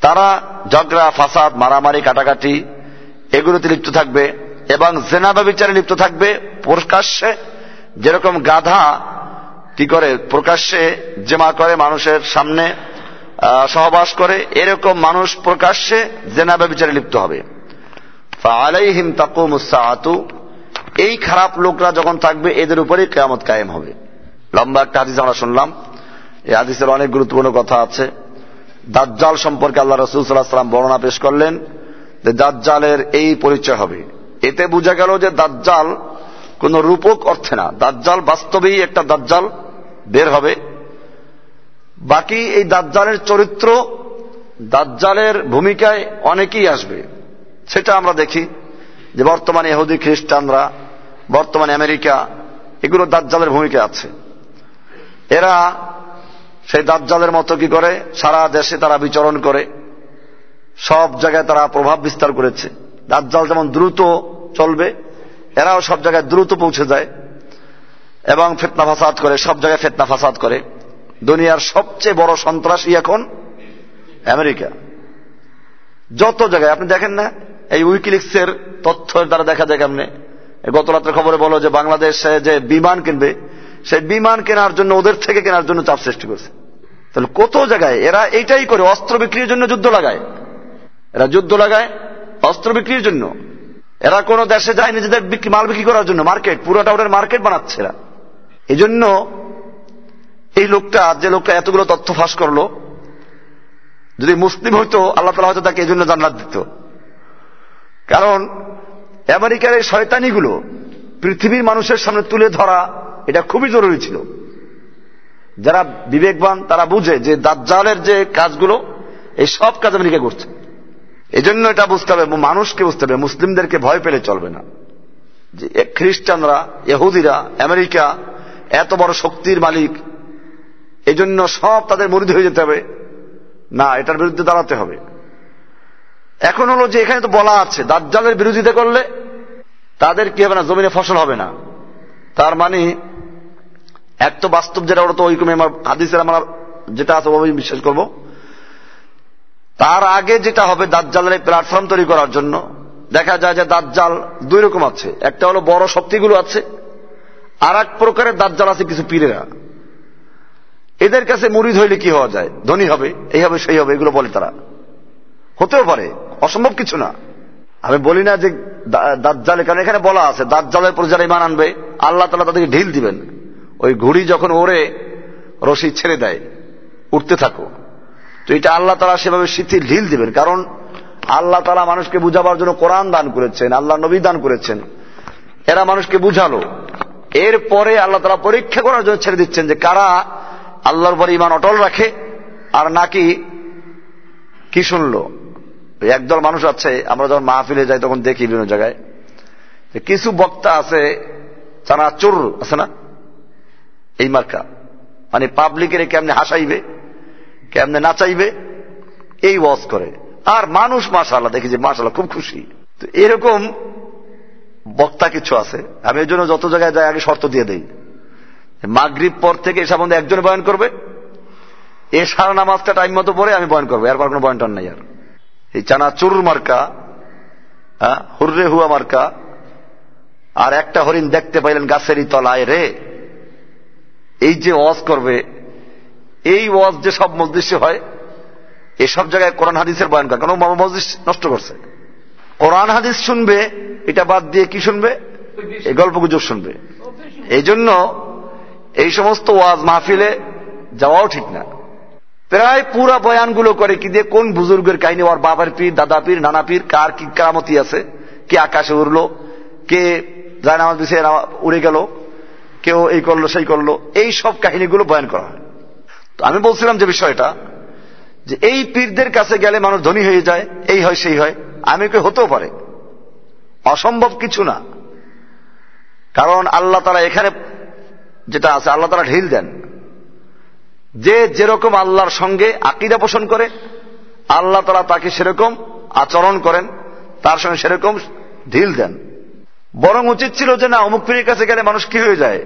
তারা ঝগড়া, ফাসাদ, মারামারি, কাটাকাটি এগুলোতে লিপ্ত থাকবে, এবং জেনাবা বিচারে লিপ্ত থাকবে প্রকাশ্যে, যেরকম গাধা কি করে প্রকাশ্যে জেমা করে মানুষের সামনে সহবাস করে, এরকম মানুষ প্রকাশ্যে জেনাবা বিচারে লিপ্ত হবে। আলাইহিম তাকুমুসাআতু এই খারাপ লোকরা যখন থাকবে, এদের উপরেই কেয়ামত কায়েম হবে। লম্বা একটা হাদিস আমরা শুনলাম। এই হাদিসের অনেক গুরুত্বপূর্ণ কথা আছে। দাজ্জাল সম্পর্কে আল্লাহ রসুল সাল্লাহ সাল্লাম বর্ণনা পেশ করলেন দাজ্জালের এই পরিচয় হবে। এতে বোঝা গেল যে দাজ্জাল কোন রূপক অর্থে না। দাজ্জাল বাস্তবেই একটা দাজ্জাল বের হবে। বাকি এই দাজ্জালের চরিত্র, দাজ্জালের ভূমিকায় অনেকেই আসবে। সেটা আমরা দেখি যে বর্তমানে এহুদি খ্রিস্টানরা, বর্তমানে আমেরিকা, এগুলো দাজ্জালের ভূমিকা আছে। এরা সেই দাজ্জালের মতো কি করে? সারা দেশে তারা বিচরণ করে। সব জায়গায় তারা প্রভাব বিস্তার করেছে। দাজ্জাল যেমন দ্রুত চলবে, এরাও সব জায়গায় দ্রুত পৌঁছে যায় এবং ফেতনা ফাসাদ করে, সব জায়গায় ফেতনা ফাসাদ করে। দুনিয়ার সবচেয়ে বড় সন্ত্রাসী এখন আমেরিকা। যত জায়গায়, আপনি দেখেন না, এই উইকিলিক্সের তথ্যের দ্বারা দেখা যায় কেমনে? গত রাত্রে খবরে বলো যে বাংলাদেশে যে বিমান কিনবে, সেই বিমান কেনার জন্য, ওদের থেকে কেনার জন্য চাপ সৃষ্টি করছে। তাহলে কত জায়গায়, এরা এইটাই করে, অস্ত্র বিক্রির জন্য যুদ্ধ লাগায়। এরা যুদ্ধ লাগায়, অস্ত্র বিক্রির জন্য। এরা কোন দেশে যায় নিজেদের মাল বিক্রি করার জন্য। মার্কেট পুরোটা ওদের মার্কেট বানাচ্ছে এরা। এই জন্য এই লোকটা, যে লোকটা এতগুলো তথ্য ফাঁস করল, যদি মুসলিম হইতো, আল্লাহ তালা হয়তো তাকে এই জন্য জান্নাত দিত। কারণ আমেরিকার এই শয়তানিগুলো পৃথিবীর মানুষের সামনে তুলে ধরা, এটা খুবই জরুরি ছিল। যারা বিবেকবান, তারা বুঝে যে দাজ্জালের যে কাজগুলো, এই সব কাজ আমেরিকা করছে। এই জন্য এটা বুঝতে হবে, মানুষকে বুঝতে হবে, মুসলিমদেরকে ভয় পেলে চলবে না। যে খ্রিস্টানরা এহুদিরা আমেরিকা, এত বড় শক্তির মালিক, এজন্য সব তাদের মরিদ হয়ে যেতে হবে। না, এটার বিরুদ্ধে দাঁড়াতে হবে। এখন হলো যে এখানে তো বলা আছে, দাজ্জালের বিরোধিতা করলে তাদের কি হবে না, জমিনে ফসল হবে না। তার মানে এক তো বাস্তব যেটা ওরা তো আমার হাদিসের আমার যেটা আছে, ওভাবেই বিশ্বাস করব। তার আগে যেটা হবে দাজ্জালের প্ল্যাটফর্ম তৈরি করার জন্য, দেখা যায় যে দাজ্জাল দুই রকম আছে। একটা হলো বড় শক্তিগুলো আছে আর এক প্রকারের দাজ্জাল আছে কিছু পীরেরা। এদের কাছে মুড়িদ হইলে কি হওয়া যায়? ধনী হবে, এই হবে, সেই হবে, এগুলো বলে তারা। হতেও পারে, অসম্ভব কিছু না। আমি বলি না যে দাজ্জালে, কারণ এখানে বলা আছে, দাজ্জালের পর যারা ইমান আনবে, আল্লাহ তালা তাদেরকে ঢিল দিবেন। ওই ঘুড়ি যখন ওরে রশি ছেড়ে দেয়, উঠতে থাকো। তো এটা আল্লাহ তালা সেভাবে শিথিল ঢিল দিবেন। কারণ আল্লাহ তালা মানুষকে বুঝাবার জন্য কোরআন দান করেছেন আল্লাহ নবী দান করেছেন। এরা মানুষকে বুঝালো। এরপরে আল্লাহ তারা পরীক্ষা করার জন্য ছেড়ে দিচ্ছেন যে কারা আল্লাহর পরে ইমান অটল রাখে আর নাকি কি শুনলো। একদল মানুষ আছে, আমরা যখন মাহফিলে যাই তখন দেখি বিভিন্ন জায়গায় কিছু বক্তা আছে চানা চোর আছে না? এই মার্কা। মানে পাবলিকের কেমনে হাসাইবে? কেমনে না চাইবে? এই ওয়াজ করে। আর মানুষ মাসাল্লাহ দেখি যে মাসাল্লাহ খুব খুশি। তো এরকম বক্তা কিছু আছে। আমি এই জন্য যত জায়গায় যাই, আগে শর্ত দিয়ে দেই। মাগরীব পর থেকে এ সম্বন্ধে একজন বয়ন করবে। এ সারা নামাজটা টাইম মতো পরে আমি বয়ন করব। এরপর কোনো বয়ান টান নাই আর। এই চানা চুর মার্কা হুররে হুয়া মার্কা, আর একটা হরিণ দেখতে পাইলেন গাছেরই তলায় রে। এই যে ওয়াজ করবে এই ওয়াজ যে সব মসজিদে হয়, এসব জায়গায় কোরআন হাদিসের বয়ান করে। কারণ মসজিদ নষ্ট করছে? কোরআন হাদিস শুনবে, এটা বাদ দিয়ে কি শুনবে? এই গল্প গুজব শুনবে। এই জন্য এই সমস্ত ওয়াজ মাহফিলে যাওয়াও ঠিক না। প্রায় পুরা বয়ানগুলো করে কি দিয়ে কোন বুজুর্গের কাহিনী, ওর বাবার পীর, দাদা পীর, নানা পীর, কার কি কারামতি আছে, কে আকাশে উড়লো, কে যায় নামাজ দিছে উড়ে গেল, কেউ এই করল, সেই করল, এই সব কাহিনীগুলো বয়ান করা হয়। তো আমি বলছিলাম যে বিষয়টা, যে এই পীরদের কাছে গেলে মানুষ ধনী হয়ে যায়, এই হয়, সেই হয়, আমি কে হতেও পারে। অসম্ভব কিছু না। কারণ আল্লাহ তারা এখানে যেটা আছে, আল্লাহ তারা ঢিল দেন। যে যেরকম আল্লাহর সঙ্গে আকিদা পোষণ করে, আল্লাহ তারা তাকে সেরকম আচরণ করেন, তার সঙ্গে সেরকম ঢিল দেন। বরং উচিত ছিল যে না, অমুক পীরের কাছে গেলে মানুষ কি হয়ে যায়?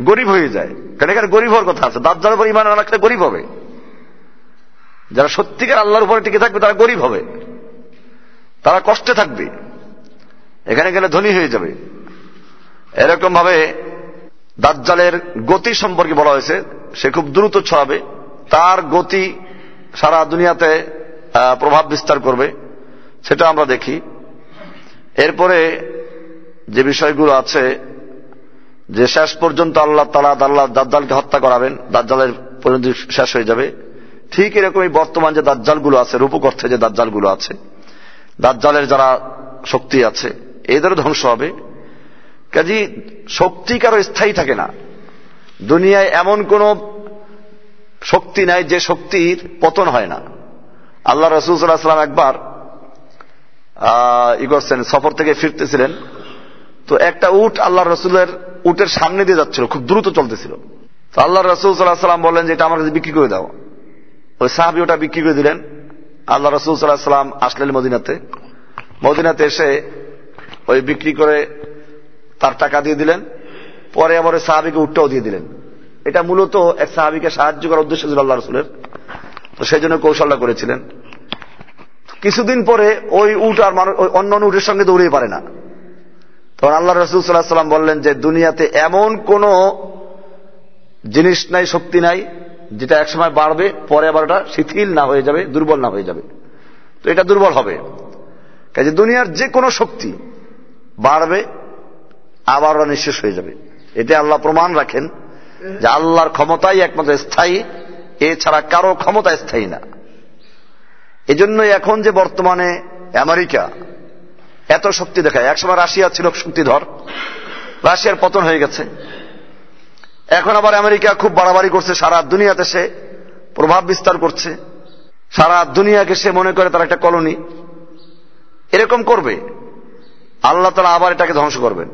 গরিব হয়ে যায়। কারণ এখানে গরিব হওয়ার কথা আছে। যার উপর ইমান রাখলে গরিব হবে। যারা সত্যিকার আল্লাহর উপরে টিকে থাকবে, তারা গরিব হবে। তারা কষ্টে থাকবে। এখানে গেলে ধনী হয়ে যাবে। এরকম ভাবে দাজ্জালের গতি সম্পর্কে বলা হয়েছে। সে খুব দ্রুত ছড়াবে। তার গতি সারা দুনিয়াতে প্রভাব বিস্তার করবে। সেটা আমরা দেখি। এরপরে যে বিষয়গুলো আছে যে শেষ পর্যন্ত আল্লাহ তালা আল্লাহ দাজ্জালকে হত্যা করাবেন, দাজ্জালের পর্যন্ত শেষ হয়ে যাবে। ঠিক এরকমই বর্তমান যে দাজ্জালগুলো আছে, রূপক অর্থে যে দাজ্জালগুলো আছে, দাজ্জালের যারা শক্তি আছে, এদেরও ধ্বংস হবে। কাজী, শক্তি কারও স্থায়ী থাকে না। দুনিয়ায় এমন কোন শক্তি নাই যে শক্তির পতন হয় না। আল্লাহ রসুলাম একবার ই করছেন, সফর থেকে ফিরতেছিলেন। তো একটা উট আল্লাহ রসুলের উটের সামনে দিয়ে যাচ্ছিল, খুব দ্রুত চলতেছিল। তো আল্লাহ রসুল সাল্লাহ সাল্লাম বললেন যে, এটা আমার বিক্রি করে দাও। ওই সাহাবি ওটা বিক্রি করে দিলেন। আল্লাহ রসুল সাল্লাহ সাল্লাম আসলেন মদিনাতে। মদিনাতে এসে ওই বিক্রি করে তার টাকা দিয়ে দিলেন। পরে আবার ওই সাহাবিকে উটটাও দিয়ে দিলেন। এটা মূলত এক সাহাবিকে সাহায্য করার উদ্দেশ্য ছিল আল্লাহ রসুলের। তো সেই জন্য কৌশলটা করেছিলেন। কিছুদিন পরে ওই উট আর অন্য অন্য উটের সঙ্গে দৌড়িয়ে পারে না। তখন আল্লাহ রসুল সাল্লাহ সাল্লাম বললেন যে দুনিয়াতে এমন কোন জিনিস নাই, শক্তি নাই, যেটা একসময় বাড়বে, পরে আবার ওটা শিথিল না হয়ে যাবে, দুর্বল না হয়ে যাবে। তো এটা দুর্বল হবে। কাজে দুনিয়ার যে কোনো শক্তি বাড়বে, আবার ওরা নিঃশেষ হয়ে যাবে। এতে আল্লাহ প্রমাণ রাখেন যে আল্লাহর ক্ষমতাই একমাত্র স্থায়ী, এছাড়া কারও ক্ষমতা স্থায়ী না। এজন্যই এখন যে বর্তমানে আমেরিকা এত শক্তি দেখায়। একসময় রাশিয়া ছিল শক্তিধর। রাশিয়ার পতন হয়ে গেছে। এখন আবার আমেরিকা খুব বাড়াবাড়ি করছে। সারা দুনিয়াতে সে প্রভাব বিস্তার করছে। সারা দুনিয়াকে সে মনে করে তার একটা কলোনি। এরকম করবে। আল্লাহ তারা আবার এটাকে ধ্বংস করবেন।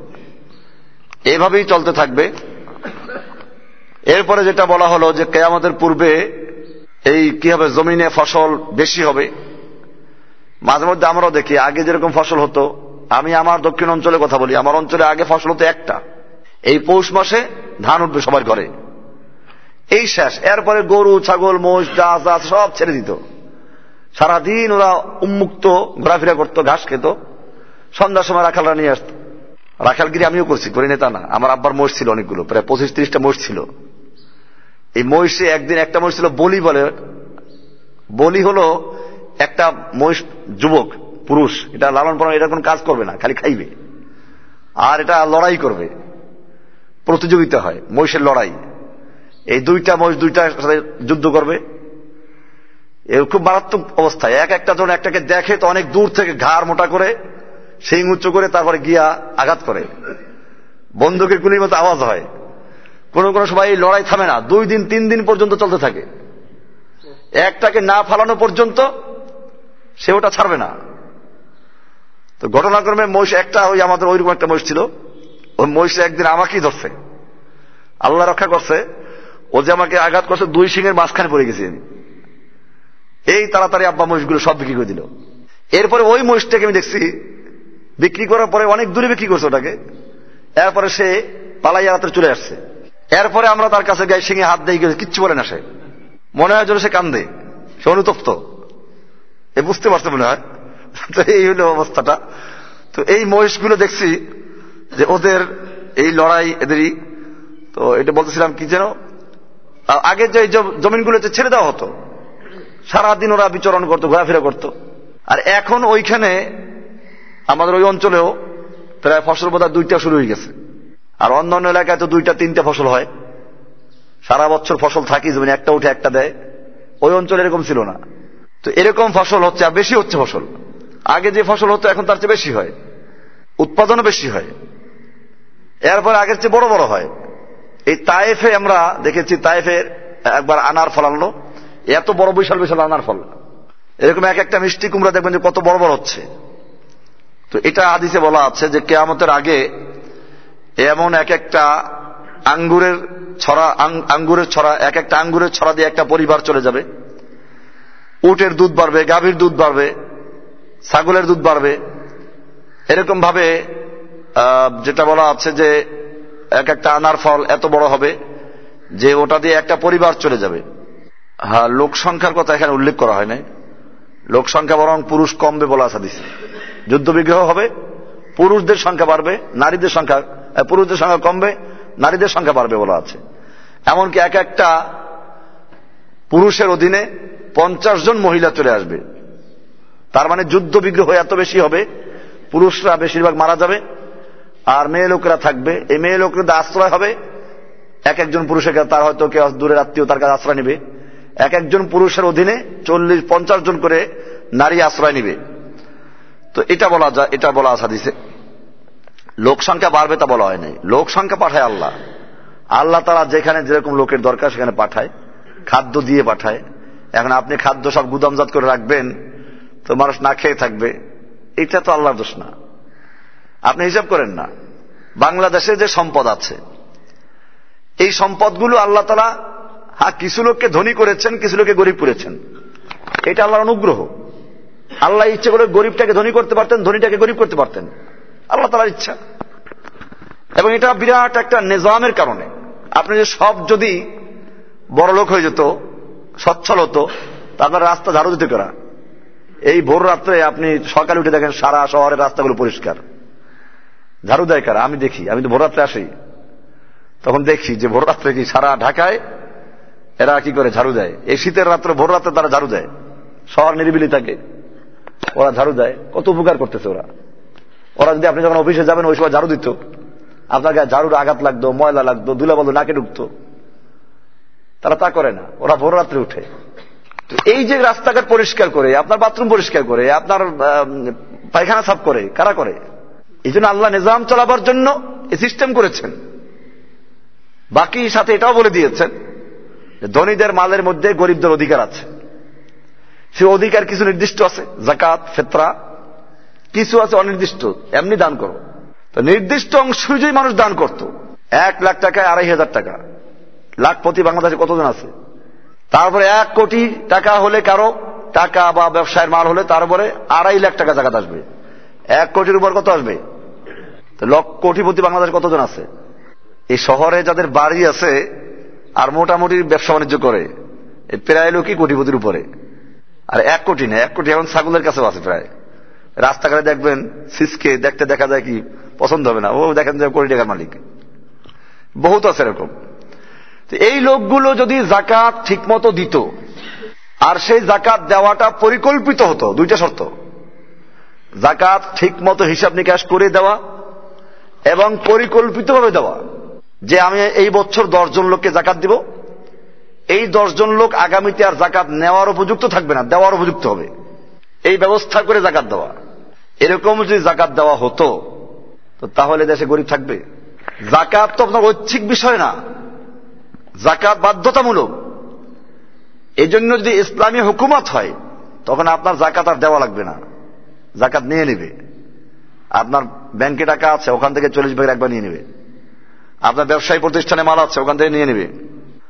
এভাবেই চলতে থাকবে। এরপরে যেটা বলা হলো যে, কেয়ামতের পূর্বে এই কি হবে? জমিনে ফসল বেশি হবে। মাঝে মধ্যে আমরাও দেখি, আগে যেরকম ফসল হতো, আমি আমার দক্ষিণ অঞ্চলে কথা বলি, আমার অঞ্চলে আগে ফসল হতো একটা। এই পৌষ মাসে ধান উঠবে সবার ঘরে। এই শেষ। এরপরে গরু, ছাগল মোষ গাছ গাছ সব ছেড়ে দিত। সারাদিন ওরা উন্মুক্ত, ঘোরাফেরা করতো, ঘাস খেত। সন্ধ্যার সময় রাখালরা নিয়ে আসতো। রাখালগিরি আমিও করছি, করি নেতা না। আমার আব্বার মোষ ছিল অনেকগুলো, প্রায় পঁচিশ, ত্রিশটা মোষ ছিল। এই মহিষে একদিন একটা মহিষ ছিল বলি বলে। বলি হলো একটা মহিষ যুবক, পুরুষ, এটা লালন পালন, এটা কোন কাজ করবে না, খালি খাইবে। আর এটা লড়াই করবে। প্রতিযোগিতা হয়, মহিষের লড়াই। এই দুইটা মহিষ দুইটার সাথে যুদ্ধ করবে। এ খুব মারাত্মক অবস্থায় এক একটা জন একটাকে দেখে, তো অনেক দূর থেকে ঘাড় মোটা করে সেই উচ্চ করে তারপরে গিয়া আঘাত করে। বন্দুকের গুলির মতো আওয়াজ হয়। কোনো কোনো সময় এই লড়াই থামে না। দুই দিন, তিন দিন পর্যন্ত চলতে থাকে। একটাকে না ফালানো পর্যন্ত সে ওটা ছাড়বে না। তো ঘটনাক্রমে মহিষ একটা ওই আমাদের ওইরকম একটা মহিষ ছিল। ওই মহিষ একদিন আমাকেই ধরছে। আল্লাহ রক্ষা করছে। ও যে আমাকে আঘাত করছে, দুই সিংহের মাঝখানে পড়ে গেছি। আমি এই তাড়াতাড়ি আব্বা মহিষগুলো সব বিক্রি করে দিল। এরপরে ওই মহিষটাকে আমি দেখছি, বিক্রি করার পরে অনেক দূরে বিক্রি করছে ওটাকে। এরপরে সে পালাইয়া রাত্রে চলে আসছে। এরপরে আমরা তার কাছে গায়ে সিংহে হাত দিয়ে কিচ্ছু বলে না সে। মনে হয় যেন সে কান্দে, সে অনুতপ্ত। এ বুঝতে পারছে মনে হয়? তো এই হলো অবস্থাটা। তো এই মহিষগুলো দেখছি যে ওদের এই লড়াই এদেরই। তো এটা বলতেছিলাম কি যেন? আগে যে জমিনগুলো ছেড়ে দেওয়া হতো, সারাদিন ওরা বিচরণ করতো, ঘোরাফেরা করতো। আর এখন ওইখানে আমাদের ওই অঞ্চলেও প্রায় ফসল বোধ দুইটা শুরু হয়ে গেছে। আর অন্য অন্য এলাকায় তো দুইটা, তিনটা ফসল হয়। সারা বছর ফসল থাকি, জমিনে একটা উঠে একটা দেয়। ওই অঞ্চলে এরকম ছিল না। তো এরকম ফসল হচ্ছে, আর বেশি হচ্ছে ফসল। আগে যে ফসল হতো, এখন তার চেয়ে বেশি হয়। উৎপাদনও বেশি হয়। এরপর আগের চেয়ে বড় বড় হয়। এই তায়েফে আমরা দেখেছি তায়েফের একবার আনার ফল আনলো। এত বড় বিশাল বিশাল আনার ফল। এরকম এক একটা মিষ্টি কুমড়া দেখবেন যে কত বড় বড় হচ্ছে। তো এটা আদিসে বলা আছে যে কেয়ামতের আগে এমন এক একটা আঙ্গুরের ছড়া আঙ্গুরের ছড়া, এক একটা আঙ্গুরের ছড়া দিয়ে একটা পরিবার চলে যাবে। উটের দুধ বাড়বে, গাভীর দুধ বাড়বে, ছাগলের দুধ বাড়বে। এরকম ভাবে যেটা বলা আছে যে এক একটা আনার ফল এত বড় হবে যে ওটা দিয়ে একটা পরিবার চলে যাবে। হ্যাঁ লোক সংখ্যার কথা এখানে উল্লেখ করা হয় নাই। লোক সংখ্যা বরং পুরুষ কমবে বলা আছে দিচ্ছে যুদ্ধ বিগ্রহ হবে, পুরুষদের সংখ্যা বাড়বে, নারীদের সংখ্যা পুরুষদের সংখ্যা কমবে, নারীদের সংখ্যা বাড়বে বলা আছে। এমনকি এক একটা পুরুষের অধীনে পঞ্চাশ জন মহিলা চলে আসবে। তার মানে যুদ্ধ বিগ্রহ এত বেশি হবে, পুরুষরা বেশিরভাগ মারা যাবে, আর মেয়ে লোকেরা থাকবে। এই মেয়ে লোকের আশ্রয় হবে, এক একজন পুরুষের কাছে তার হয়তো কেউ দূরের আত্মীয় তার কাছে আশ্রয় নিবে। এক একজন পুরুষের অধীনে চল্লিশ, পঞ্চাশ জন করে নারী আশ্রয় নিবে। তো এটা বলা যায়, এটা বলা আসা দিছে লোক সংখ্যা বাড়বে তা বলা হয় নাই। লোক সংখ্যা পাঠায় আল্লাহ। আল্লাহ তারা যেখানে যেরকম লোকের দরকার সেখানে পাঠায়, খাদ্য দিয়ে পাঠায়। এখন আপনি খাদ্য সব গুদামজাত করে রাখবেন, তো মানুষ না খেয়ে থাকবে, এটা তো আল্লাহর দোষ না। আপনি হিসাব করেন না। বাংলাদেশে যে সম্পদ আছে, এই সম্পদগুলো আল্লাহ তালা হ্যাঁ কিছু লোককে ধনী করেছেন, কিছু লোককে গরিব করেছেন। এটা আল্লাহর অনুগ্রহ। আল্লাহ ইচ্ছে করে গরিবটাকে ধনী করতে পারতেন, ধনীটাকে গরিব করতে পারতেন। আল্লাহ তালার ইচ্ছা। এবং এটা বিরাট একটা নিজামের কারণে। আপনি যে সব যদি বড় লোক হয়ে যেত সচ্ছল হতো, তারপর রাস্তা ঝাড়ু দিতে করা এই ভোর রাত্রে আপনি সকালে উঠে দেখেন সারা শহরের রাস্তাগুলো পরিষ্কার। ঝাড়ু দেয় কারা? আমি দেখি, আমি তো ভোর রাত্রে আসি। তখন দেখি যে ভোর রাত্রে কি সারা ঢাকায় এরা কি করে ঝাড়ু দেয়? এই শীতের রাত্রে ভোর রাত্রে তারা ঝাড়ু দেয়। শহর নিরিবিলি থাকে, ওরা ঝাড়ু দেয়। কত উপকার করতেছে ওরা। ওরা যদি আপনি যখন অফিসে যাবেন, ওই সময় ঝাড়ু দিত। আপনার গায়ে ঝাড়ুর আঘাত লাগতো, ময়লা লাগতো দুলা বলতো নাকে ঢুকতো। তারা তা করে না। ওরা ভোর রাত্রে উঠে। এই যে রাস্তাঘাট পরিষ্কার করে, আপনার বাথরুম পরিষ্কার করে, আপনার পায়খানা সাফ করে, কারা করে? এই জন্য আল্লাহ নিজাম চালাবার জন্য এই সিস্টেম করেছেন। বাকি সাথে এটাও বলে দিয়েছেন ধনীদের মালের মধ্যে গরিবদের অধিকার আছে। সে অধিকার কিছু নির্দিষ্ট আছে জাকাত ফেতরা, কিছু আছে অনির্দিষ্ট, এমনি দান করো। তো নির্দিষ্ট অংশ যদি মানুষ দান করত। এক লাখ টাকায় আড়াই হাজার টাকা। লাখপতি বাংলাদেশে কতজন আছে? তারপরে এক কোটি টাকা হলে কারও টাকা বা ব্যবসায়ের মাল হলে তারপরে আড়াই লাখ টাকা জাকাত আসবে। এক কোটির উপর কত আসবে? লক্ষ কোটিপতি বাংলাদেশে কতজন আছে? এই শহরে যাদের বাড়ি আছে আর মোটামুটি ব্যবসা বাণিজ্য করে প্রায় লোকই কোটিপতির উপরে। আর এক কোটি নেই এক কোটি এখন ছাগলের কাছেও আছে প্রায়। রাস্তাঘাটে দেখবেন, সিসকে দেখতে দেখা যায় কি পছন্দ হবে না। ও দেখেন যে কোটি টাকার মালিক। বহুত আছে এরকম। এই লোকগুলো যদি জাকাত ঠিকমতো দিত, আর সেই জাকাত দেওয়াটা পরিকল্পিত হতো, দুইটা শর্ত। জাকাত ঠিকমতো হিসাব নিকাশ করে দেওয়া এবং পরিকল্পিতভাবে দেওয়া, যে আমি এই বছর দশজন লোককে জাকাত দিব। এই দশজন লোক আগামীতে আর জাকাত নেওয়ার উপযুক্ত থাকবে না, দেওয়ার উপযুক্ত হবে। এই ব্যবস্থা করে জাকাত দেওয়া। এরকম যদি জাকাত দেওয়া হতো, তো তাহলে দেশে গরিব থাকবে। জাকাত তো আপনার ঐচ্ছিক বিষয় না। জাকাত বাধ্যতামূলক। এই জন্য যদি ইসলামী হুকুমত হয়, তখন আপনার জাকাত আর দেওয়া লাগবে না। জাকাত নিয়ে নেবে। আপনার ব্যাংকে টাকা আছে, ওখান থেকে চল্লিশ ভাগের একবার নিয়ে নেবে। আপনার ব্যবসায়ী প্রতিষ্ঠানে মাল আছে, ওখান থেকে নিয়ে নেবে।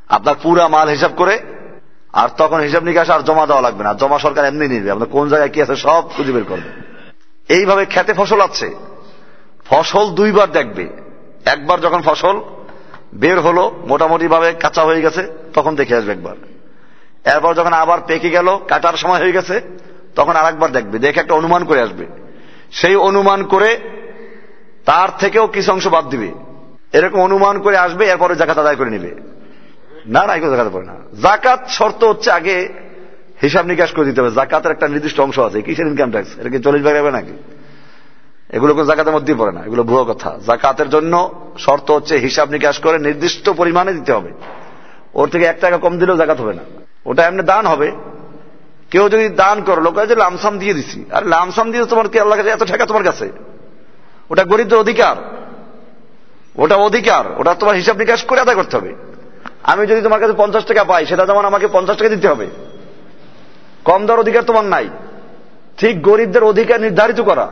আপনার পুরা মাল হিসাব করে, আর তখন হিসাব নিকাশ আর জমা দেওয়া লাগবে না। জমা সরকার এমনি নিবে। আপনার কোন জায়গায় কি আছে সব খুঁজে বের করবে। এইভাবে খেতে ফসল আছে। ফসল দুইবার দেখবে। একবার যখন ফসল বের হলো মোটামুটি ভাবে কাঁচা হয়ে গেছে, তখন দেখে আসবে একবার। এরপর যখন আবার পেকে গেল, কাটার সময় হয়ে গেছে, তখন আর একবার দেখবে, দেখে একটা অনুমান করে আসবে। সেই অনুমান করে তার থেকেও কিছু অংশ বাদ দিবে। এরকম অনুমান করে আসবে, এরপরে জাকাত আদায় করে নিবে। না না জাকাত পড়ে না। জাকাত শর্ত হচ্ছে আগে হিসাব নিকাশ করে দিতে হবে। জাকাতের একটা নির্দিষ্ট অংশ আছে। কিসের ইনকাম ট্যাক্স এটা কি চল্লিশ ভাগ নাকি? এগুলো কোনো জাকাতের মধ্যেই পড়ে না, এগুলো ভুয়ো কথা। জাকাতের জন্য শর্ত হচ্ছে হিসাব নিকাশ করে নির্দিষ্ট পরিমাণে দিতে হবে। ওর থেকে এক টাকা কম দিলেও জাকাত হবে না। ওটা এমনি দান হবে। কেউ যদি দান করো, লোক যে লামসাম দিয়ে দিছি। আর লামসাম দিয়ে তোমার কি আল্লাহ কাছে এত টাকা তোমার কাছে? ওটা গরিবদের অধিকার। ওটা অধিকার। ওটা তোমার হিসাব নিকাশ করে আদায় করতে হবে। আমি যদি তোমার কাছে পঞ্চাশ টাকা পাই, সেটা যেমন আমাকে পঞ্চাশ টাকা দিতে হবে। কম দেওয়ার অধিকার তোমার নাই। ঠিক গরিবদের অধিকার নির্ধারিত করা।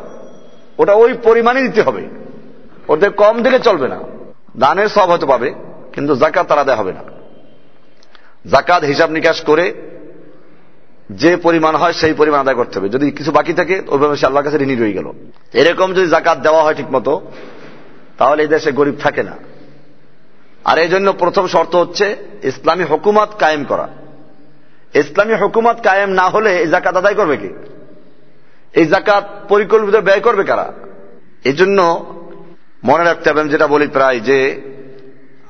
ওটা ওই পরিমাণে দিতে হবে। ওদের কম দিলে চলবে না। দানের সব হয়তো পাবে, কিন্তু জাকাত তারা দেওয়া হবে না। জাকাত হিসাব নিকাশ করে যে পরিমাণ হয় সেই পরিমাণ আদায় করতে হবে। যদি কিছু বাকি থাকে, ওইভাবে সে আল্লাহর কাছে ঋণী রয়ে গেল। এরকম যদি জাকাত দেওয়া হয় ঠিক মতো তাহলে এই দেশে গরিব থাকে না। আর এই জন্য প্রথম শর্ত হচ্ছে ইসলামী হুকুমত কায়েম করা। ইসলামী হুকুমত কায়েম না হলে এই জাকাত আদায় করবে কি? এই জাকাত পরিকল্পিত ব্যয় করবে কারা? এই জন্য মনে রাখতে হবে যেটা বলি প্রায় যে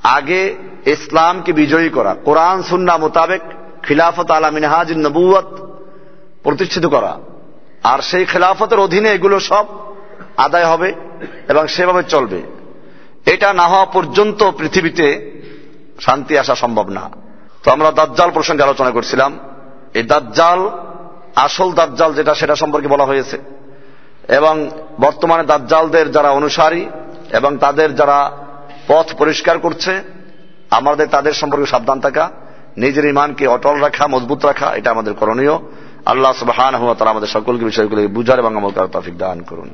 আগে ইসলামকে বিজয়ী করা, কোরআন সুন্না মোতাবেক খিলাফত আলা মিনহাজ নবুয়ত প্রতিষ্ঠিত করা। আর সেই খেলাফতের অধীনে এগুলো সব আদায় হবে এবং সেভাবে চলবে। এটা না হওয়া পর্যন্ত পৃথিবীতে শান্তি আসা সম্ভব না। তো আমরা দাজ্জাল প্রসঙ্গে আলোচনা করছিলাম। এই দাজ্জাল আসল দাজ্জাল যেটা, সেটা সম্পর্কে বলা হয়েছে। এবং বর্তমানে দাজ্জালদের যারা অনুসারী এবং তাদের যারা পথ পরিষ্কার করছে, আমাদের তাদের সম্পর্কে সাবধান থাকা, নিজের ইমানকে অটল রাখা, মজবুত রাখা, এটা আমাদের করণীয়। আল্লাহ সুবাহ আমাদের সকলকে বিষয়গুলি বুঝার এবং আমল করার তফিক দান করুন।